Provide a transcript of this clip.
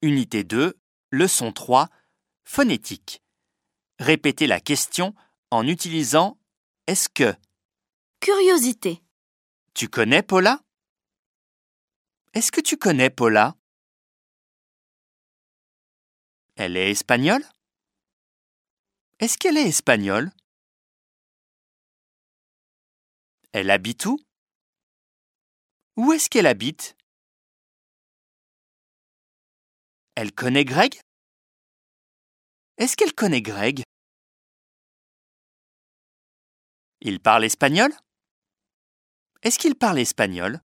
Unité 2, leçon 3, phonétique. Répétez la question en utilisant est-ce que. Curiosité. Tu connais Paula? Est-ce que tu connais Paula? Elle est espagnole? Est-ce qu'elle est espagnole? Elle habite où? Où est-ce qu'elle habite? Elle connaît Greg? Est-ce qu'elle connaît Greg? Il parle espagnol? Est-ce qu'il parle espagnol?